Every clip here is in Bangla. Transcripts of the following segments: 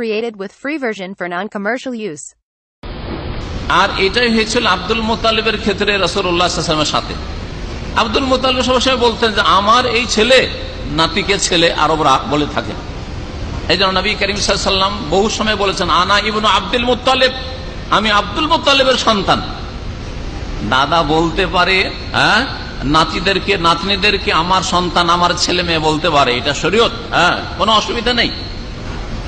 Created with free version for non-commercial use. আর এটাই হয়েছিল আব্দুল মোতালিবের ক্ষেত্রে রসুল্লাহামের সাথে। আব্দুল মোতালিব সবসময় বলতেন যে, আমার এই ছেলে নাতিকে ছেলে আরবরা বলে থাকে। এই জন্য নবী করিম সাল্লাম বহু সময় বলেছেন, আনা ইবনু আব্দুল মুতালেব আমি আব্দুল মুতালেবের সন্তান। দাদা বলতে পারে হ্যাঁ নাতিদেরকে, নাতনিদেরকে আমার সন্তান, আমার ছেলে মেয়ে বলতে পারে, এটা শরীয়ত হ্যাঁ কোনো অসুবিধা নেই।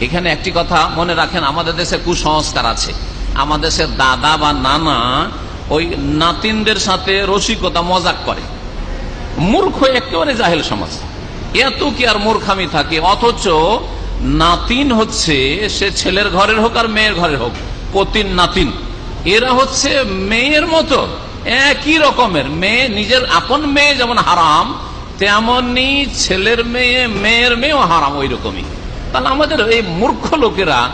এখানে একটি কথা মনে রাখেন, আমাদের দেশে কুসংস্কার আছে। আমাদের দেশের দাদা বা নানা ওই নাতিনদের সাথে রসিকতা, মজাক করে। মূর্খ একেবারে জাহেল সমাজ। এত কি আর মূর্খামি থাকে? অথচ নাতিন হচ্ছে, সে ছেলের ঘরের হোক আর মেয়ের ঘরের হোক, পতিন নাতিন। এরা হচ্ছে মেয়ের মতো, একই রকমের। মেয়ে নিজের আপন মেয়ে যেমন হারাম তেমনি ছেলের মেয়ে, মেয়ের মেয়েও হারাম ওই রকমই। তাহলে আমাদের এই মূর্খ লোকেরা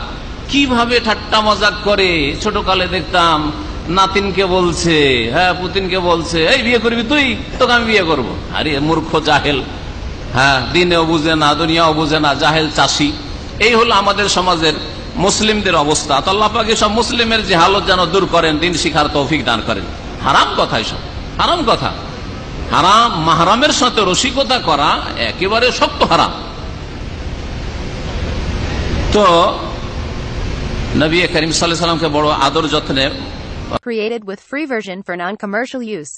কীভাবে ঠাট্টা মজাক করে? ছোটকালে দেখতাম, নাতিনকে বলছে হ্যাঁ পুতিনকে বলছে, এই, বিয়ে করবি তুই? তোকে আমি বিয়ে করব। আরে, মূর্খ, জাহেল। হ্যাঁ দিনেও বুঝে না, দুনিয়াও বুঝে না, জাহেল চাষি। এই হলো আমাদের সমাজের মুসলিমদের অবস্থা। তো আল্লাহ সব মুসলিমের যে হালত যেন দূর করেন, দিন শিখার তৌফিক দান করেন। হারাম কথা এসব, হারাম কথা। হারাম, মাহারামের সাথে রসিকতা করা একেবারে শক্ত হারাম। তো নবী করিম সাল্লাহ সাল্লামকে বড় আদর যত্নে Created with free version for non-commercial use.